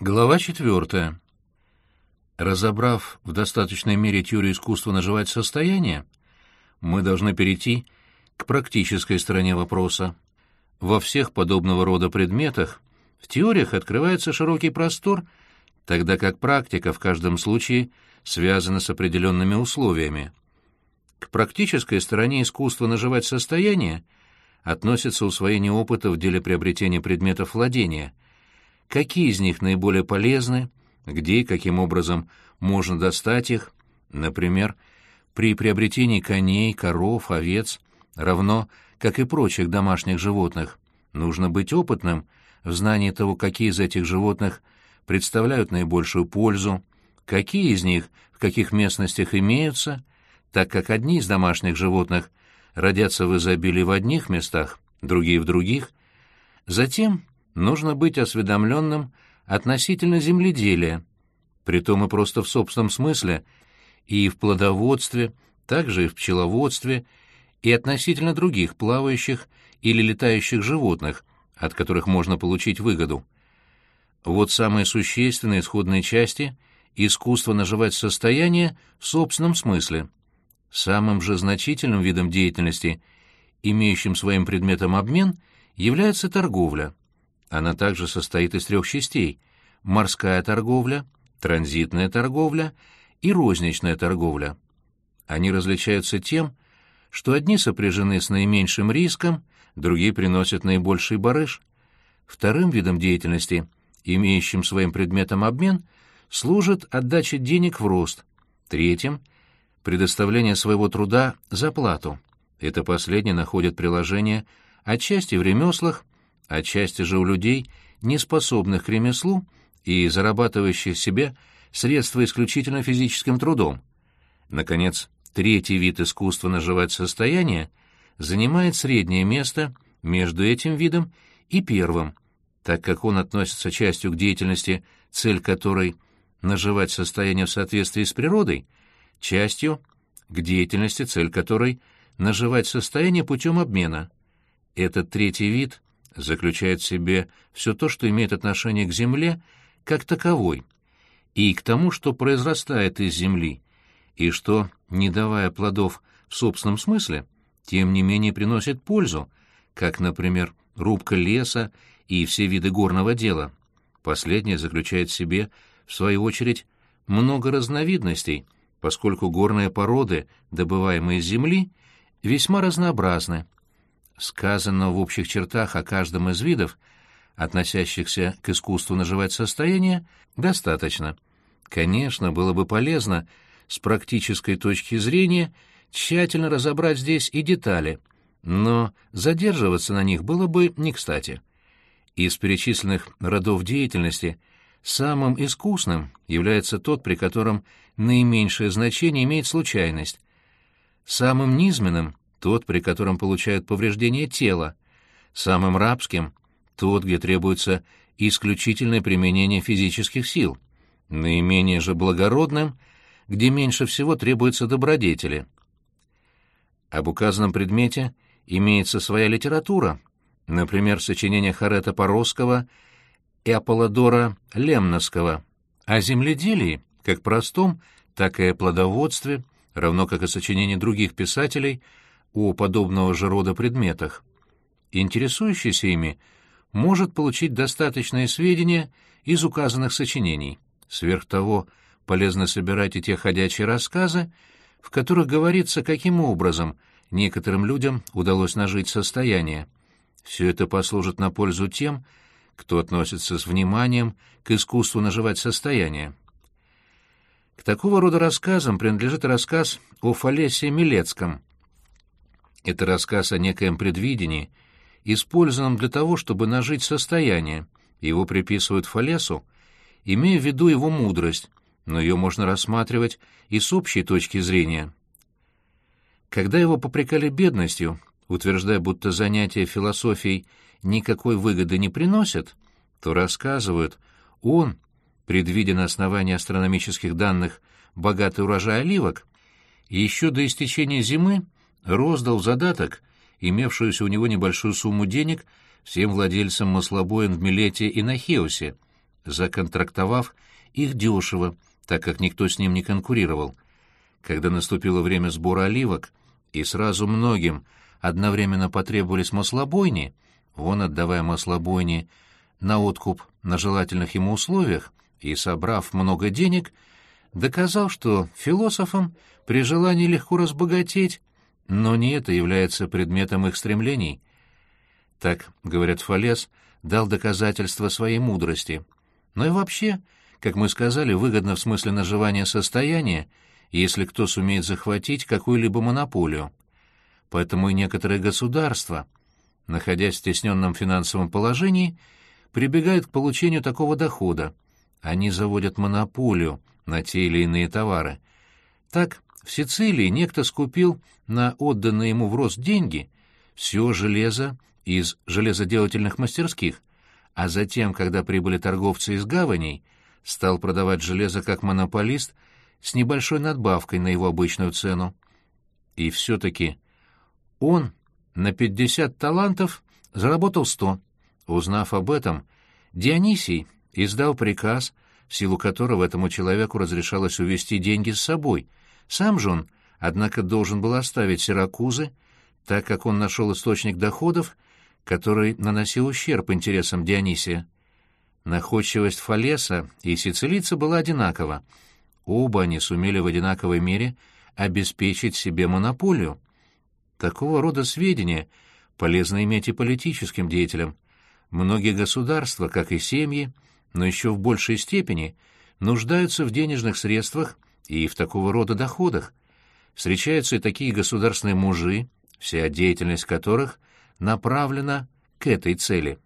Глава четвертая. Разобрав в достаточной мере теорию искусства наживать состояние, мы должны перейти к практической стороне вопроса. Во всех подобного рода предметах в теориях открывается широкий простор, тогда как практика в каждом случае связана с определенными условиями. К практической стороне искусства наживать состояние относится усвоение опыта в деле приобретения предметов владения — какие из них наиболее полезны, где и каким образом можно достать их, например, при приобретении коней, коров, овец, равно как и прочих домашних животных, нужно быть опытным в знании того, какие из этих животных представляют наибольшую пользу, какие из них в каких местностях имеются, так как одни из домашних животных родятся в изобилии в одних местах, другие в других. Затем нужно быть осведомленным относительно земледелия, притом и просто в собственном смысле, и в плодоводстве, также и в пчеловодстве, и относительно других плавающих или летающих животных, от которых можно получить выгоду. Вот самые существенные исходные части искусства наживать состояние в собственном смысле. Самым же значительным видом деятельности, имеющим своим предметом обмен, является торговля. Она также состоит из трех частей — морская торговля, транзитная торговля и розничная торговля. Они различаются тем, что одни сопряжены с наименьшим риском, другие приносят наибольший барыш. Вторым видом деятельности, имеющим своим предметом обмен, служит отдача денег в рост. Третьим — предоставление своего труда за плату. Это последнее находит приложение отчасти в ремеслах, отчасти же у людей, не способных к ремеслу и зарабатывающих себе средства исключительно физическим трудом. Наконец, третий вид искусства наживать состояние занимает среднее место между этим видом и первым, так как он относится частью к деятельности, цель которой — наживать состояние в соответствии с природой, частью — к деятельности, цель которой — наживать состояние путем обмена. Этот третий вид заключает в себе все то, что имеет отношение к земле как таковой, и к тому, что произрастает из земли, и что, не давая плодов в собственном смысле, тем не менее приносит пользу, как, например, рубка леса и все виды горного дела. Последнее заключает в себе, в свою очередь, много разновидностей, поскольку горные породы, добываемые из земли, весьма разнообразны, сказанного в общих чертах о каждом из видов, относящихся к искусству наживать состояние, достаточно. Конечно, было бы полезно с практической точки зрения тщательно разобрать здесь и детали, но задерживаться на них было бы не кстати. Из перечисленных родов деятельности самым искусным является тот, при котором наименьшее значение имеет случайность. Самым низменным тот, при котором получают повреждение тела, самым рабским — тот, где требуется исключительное применение физических сил, наименее же благородным, где меньше всего требуется добродетели. Об указанном предмете имеется своя литература, например, сочинения Харета Поросского и Аполлодора Лемновского, о земледелии, как простом, так и о плодоводстве, равно как и сочинения других писателей — о подобного же рода предметах. Интересующийся ими может получить достаточные сведения из указанных сочинений. Сверх того, полезно собирать и те ходячие рассказы, в которых говорится, каким образом некоторым людям удалось нажить состояние. Все это послужит на пользу тем, кто относится с вниманием к искусству наживать состояние. К такого рода рассказам принадлежит рассказ о Фалесе Милецком — это рассказ о некоем предвидении, использованном для того, чтобы нажить состояние. Его приписывают Фалесу, имея в виду его мудрость, но ее можно рассматривать и с общей точки зрения. Когда его попрекали бедностью, утверждая, будто занятия философией никакой выгоды не приносят, то рассказывают, он, предвидя на основании астрономических данных богатый урожай оливок, еще до истечения зимы роздал задаток, имевшуюся у него небольшую сумму денег, всем владельцам маслобоин в Милете и на Хеосе, законтрактовав их дешево, так как никто с ним не конкурировал. Когда наступило время сбора оливок, и сразу многим одновременно потребовались маслобойни, он, отдавая маслобойни на откуп на желательных ему условиях и собрав много денег, доказал, что философам при желании легко разбогатеть, но не это является предметом их стремлений. Так, говорят, Фалес дал доказательство своей мудрости. Но и вообще, как мы сказали, выгодно в смысле наживания состояния, если кто сумеет захватить какую-либо монополию. Поэтому и некоторые государства, находясь в стесненном финансовом положении, прибегают к получению такого дохода. Они заводят монополию на те или иные товары. Так, в Сицилии некто скупил на отданные ему в рост деньги все железо из железоделательных мастерских, а затем, когда прибыли торговцы из гаваней, стал продавать железо как монополист с небольшой надбавкой на его обычную цену. И все-таки он на пятьдесят талантов заработал сто. Узнав об этом, Дионисий издал приказ, в силу которого этому человеку разрешалось увезти деньги с собой. Сам же он, однако, должен был оставить Сиракузы, так как он нашел источник доходов, который наносил ущерб интересам Дионисия. Находчивость Фалеса и сицилийца была одинакова. Оба они сумели в одинаковой мере обеспечить себе монополию. Такого рода сведения полезно иметь и политическим деятелям. Многие государства, как и семьи, но еще в большей степени, нуждаются в денежных средствах и в такого рода доходах. Встречаются и такие государственные мужи, вся деятельность которых направлена к этой цели.